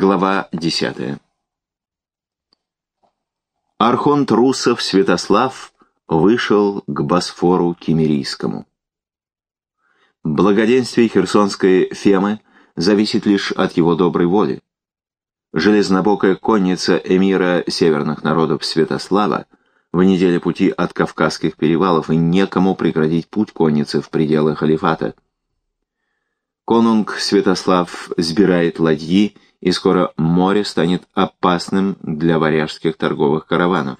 Глава 10. Архонт Русов Святослав вышел к Босфору Кемерийскому. Благоденствие херсонской Фемы зависит лишь от его доброй воли. Железнобокая конница эмира северных народов Святослава в неделе пути от Кавказских перевалов и некому преградить путь конницы в пределы халифата. Конунг Святослав сбирает ладьи, и скоро море станет опасным для варяжских торговых караванов.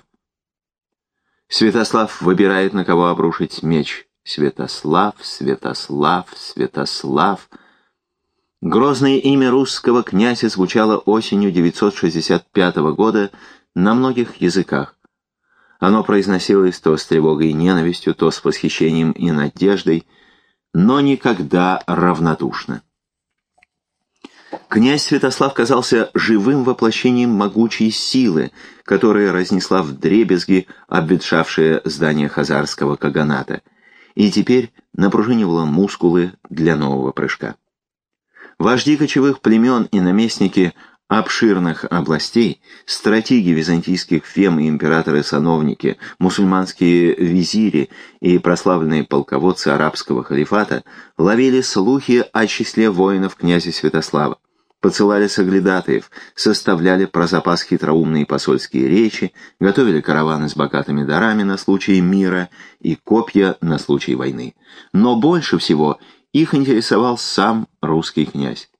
Святослав выбирает, на кого обрушить меч. Святослав, Святослав, Святослав. Грозное имя русского князя звучало осенью 965 года на многих языках. Оно произносилось то с тревогой и ненавистью, то с восхищением и надеждой, но никогда равнодушно. Князь Святослав казался живым воплощением могучей силы, которая разнесла в дребезги обветшавшее здание хазарского каганата, и теперь напружинивала мускулы для нового прыжка. Вожди кочевых племен и наместники обширных областей, стратеги византийских фем и императоры-сановники, мусульманские визири и прославленные полководцы арабского халифата ловили слухи о числе воинов князя Святослава, посылали соглядатаев, составляли про запас хитроумные посольские речи, готовили караваны с богатыми дарами на случай мира и копья на случай войны. Но больше всего их интересовал сам русский князь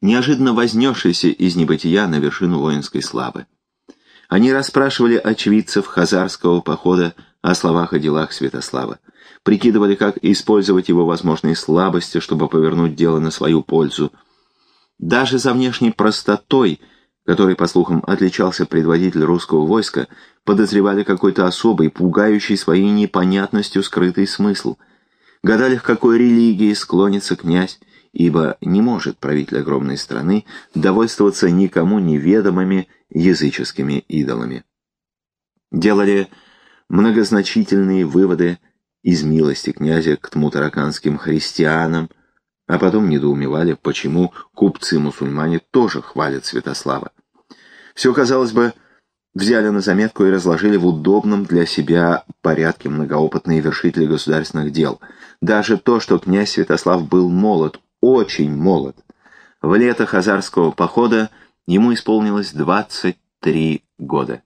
неожиданно вознесшийся из небытия на вершину воинской славы. Они расспрашивали очевидцев хазарского похода о словах и делах Святослава, прикидывали, как использовать его возможные слабости, чтобы повернуть дело на свою пользу. Даже за внешней простотой, которой, по слухам, отличался предводитель русского войска, подозревали какой-то особый, пугающий своей непонятностью скрытый смысл. Гадали, к какой религии склонится князь, ибо не может правитель огромной страны довольствоваться никому неведомыми языческими идолами. Делали многозначительные выводы из милости князя к тмутараканским христианам, а потом недоумевали, почему купцы-мусульмане тоже хвалят Святослава. Все, казалось бы, взяли на заметку и разложили в удобном для себя порядке многоопытные вершители государственных дел. Даже то, что князь Святослав был молод, очень молод. В лето хазарского похода ему исполнилось 23 года.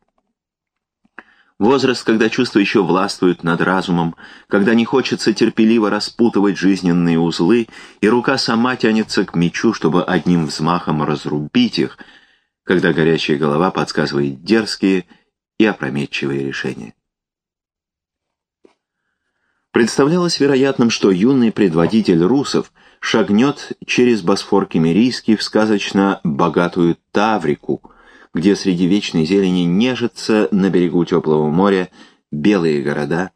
Возраст, когда чувства еще властвуют над разумом, когда не хочется терпеливо распутывать жизненные узлы, и рука сама тянется к мечу, чтобы одним взмахом разрубить их, когда горячая голова подсказывает дерзкие и опрометчивые решения. Представлялось вероятным, что юный предводитель русов шагнет через Босфор Кемерийский в сказочно богатую Таврику, где среди вечной зелени нежатся на берегу теплого моря белые города,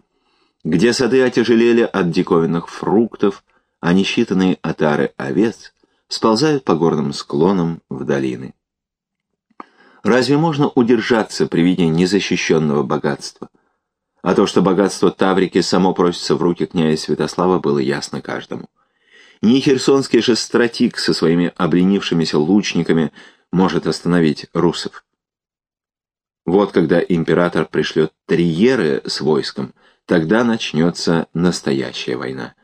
где сады отяжелели от диковинных фруктов, а несчитанные отары овец сползают по горным склонам в долины. Разве можно удержаться при виде незащищенного богатства? А то, что богатство Таврики само просится в руки князя Святослава, было ясно каждому. Ни херсонский же стратик со своими обленившимися лучниками может остановить русов. Вот когда император пришлет триеры с войском, тогда начнется настоящая война.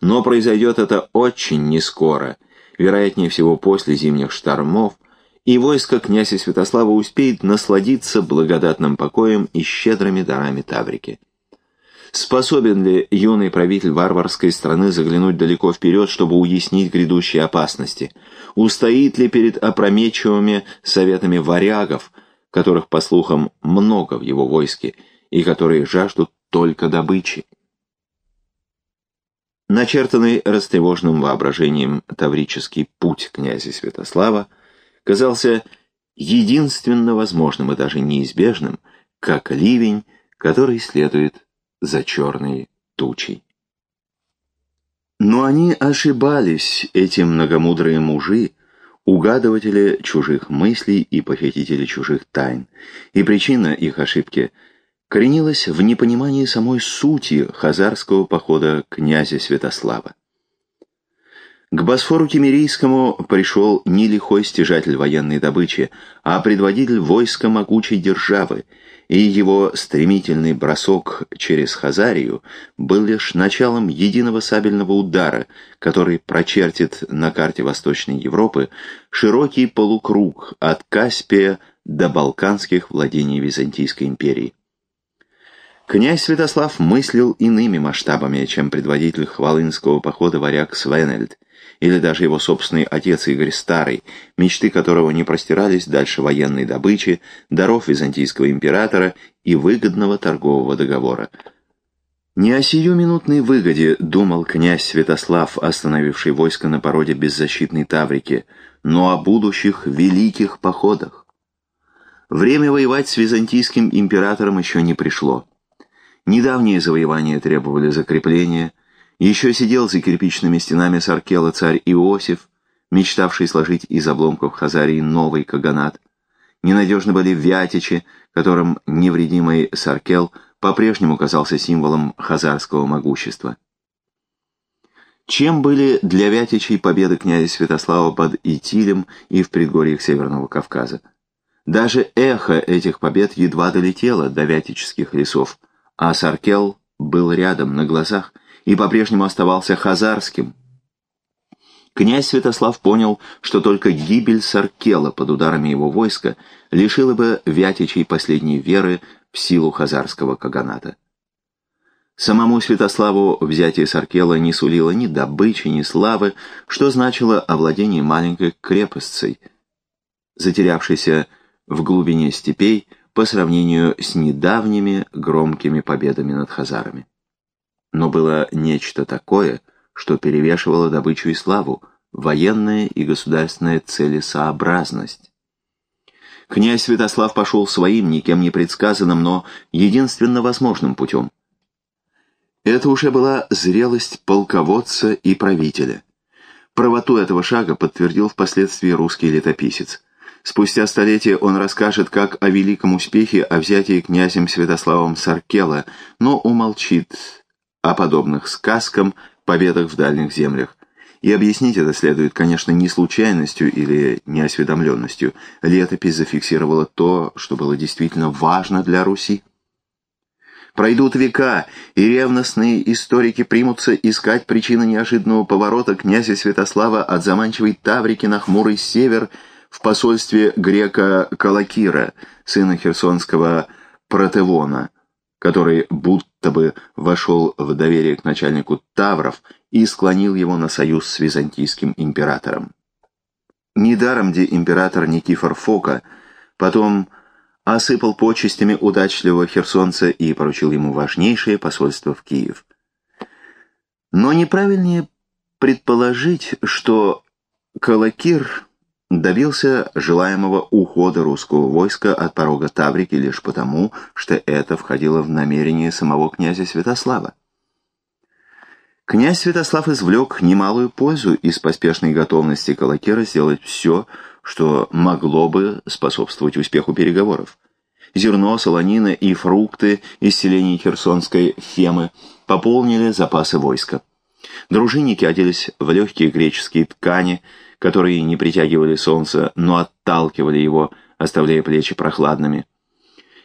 Но произойдет это очень нескоро, вероятнее всего после зимних штормов, и войско князя Святослава успеет насладиться благодатным покоем и щедрыми дарами Таврики. Способен ли юный правитель варварской страны заглянуть далеко вперед, чтобы уяснить грядущие опасности? Устоит ли перед опрометчивыми советами варягов, которых, по слухам, много в его войске, и которые жаждут только добычи? Начертанный растревоженным воображением таврический путь князя Святослава казался единственно возможным и даже неизбежным, как ливень, который следует за черной тучей. Но они ошибались, эти многомудрые мужи, угадыватели чужих мыслей и похитители чужих тайн, и причина их ошибки коренилась в непонимании самой сути хазарского похода князя Святослава. К Босфору Кемерийскому пришел не лихой стяжатель военной добычи, а предводитель войска могучей державы, и его стремительный бросок через Хазарию был лишь началом единого сабельного удара, который прочертит на карте Восточной Европы широкий полукруг от Каспия до балканских владений Византийской империи. Князь Святослав мыслил иными масштабами, чем предводитель Хвалынского похода варяг Свенельд, или даже его собственный отец Игорь Старый, мечты которого не простирались дальше военной добычи, даров византийского императора и выгодного торгового договора. Не о сиюминутной выгоде думал князь Святослав, остановивший войско на породе беззащитной Таврики, но о будущих великих походах. Время воевать с византийским императором еще не пришло. Недавние завоевания требовали закрепления – еще сидел за кирпичными стенами Саркела царь Иосиф, мечтавший сложить из обломков Хазарии новый каганат. Ненадежны были вятичи, которым невредимый Саркел по-прежнему казался символом хазарского могущества. Чем были для Вятичей победы князя Святослава под Итилем и в предгорьях Северного Кавказа? Даже эхо этих побед едва долетело до вятических лесов, а Саркел был рядом, на глазах, и по-прежнему оставался хазарским. Князь Святослав понял, что только гибель Саркела под ударами его войска лишила бы Вятичей последней веры в силу хазарского каганата. Самому Святославу взятие Саркела не сулило ни добычи, ни славы, что значило овладение маленькой крепостцей, затерявшейся в глубине степей по сравнению с недавними громкими победами над хазарами. Но было нечто такое, что перевешивало добычу и славу, военная и государственная целесообразность. Князь Святослав пошел своим, никем не предсказанным, но единственно возможным путем. Это уже была зрелость полководца и правителя. Правоту этого шага подтвердил впоследствии русский летописец. Спустя столетия он расскажет как о великом успехе о взятии князем Святославом Саркела, но умолчит о подобных сказкам, победах в дальних землях. И объяснить это следует, конечно, не случайностью или неосведомленностью. Летопись зафиксировала то, что было действительно важно для Руси. Пройдут века, и ревностные историки примутся искать причины неожиданного поворота князя Святослава от заманчивой Таврики на хмурый север в посольстве грека Калакира, сына херсонского Протевона, который будто бы вошел в доверие к начальнику Тавров и склонил его на союз с византийским императором. Недаром где император Никифор Фока потом осыпал почестями удачливого херсонца и поручил ему важнейшее посольство в Киев. Но неправильнее предположить, что Калакир добился желаемого ухода русского войска от порога Таврики лишь потому, что это входило в намерение самого князя Святослава. Князь Святослав извлек немалую пользу из поспешной готовности Калакера сделать все, что могло бы способствовать успеху переговоров. Зерно, солонина и фрукты из селений Херсонской Фемы пополнили запасы войска. Дружинники оделись в легкие греческие ткани, которые не притягивали солнце, но отталкивали его, оставляя плечи прохладными.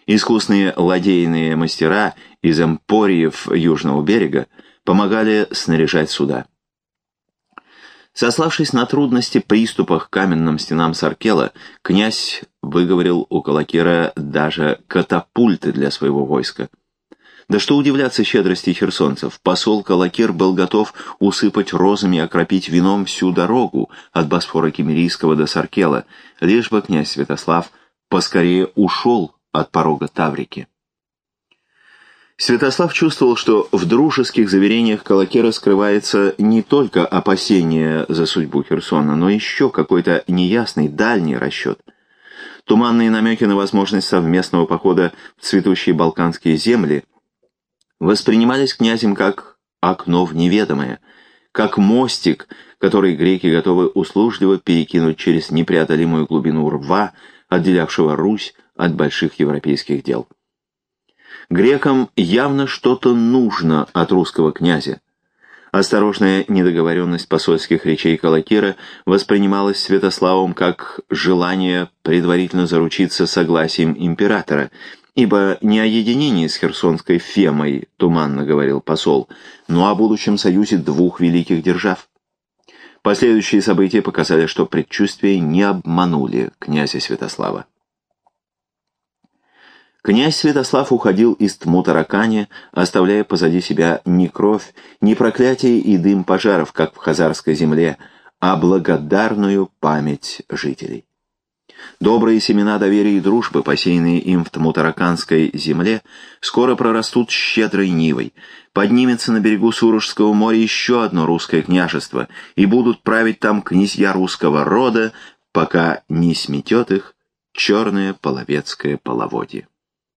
Искусные ладейные мастера из эмпориев южного берега помогали снаряжать суда. Сославшись на трудности приступа к каменным стенам Саркела, князь выговорил у Калакира даже катапульты для своего войска. Да что удивляться щедрости херсонцев. Посол Калакир был готов усыпать розами и окропить вином всю дорогу от Босфора Кемерийского до Саркела, лишь бы князь Святослав поскорее ушел от порога Таврики. Святослав чувствовал, что в дружеских заверениях Калакера скрывается не только опасение за судьбу Херсона, но еще какой-то неясный дальний расчет. Туманные намеки на возможность совместного похода в цветущие балканские земли – воспринимались князем как окно в неведомое, как мостик, который греки готовы услужливо перекинуть через непреодолимую глубину рва, отделявшего Русь от больших европейских дел. Грекам явно что-то нужно от русского князя. Осторожная недоговоренность посольских речей Калакира воспринималась Святославом как желание предварительно заручиться согласием императора, ибо не о единении с Херсонской Фемой, туманно говорил посол, но о будущем союзе двух великих держав. Последующие события показали, что предчувствия не обманули князя Святослава. Князь Святослав уходил из Тмутаракани, оставляя позади себя не кровь, не проклятие и дым пожаров, как в хазарской земле, а благодарную память жителей. Добрые семена доверия и дружбы, посеянные им в Тмутараканской земле, скоро прорастут щедрой нивой. Поднимется на берегу Сурожского моря еще одно русское княжество, и будут править там князья русского рода, пока не сметет их черное половецкое половодье.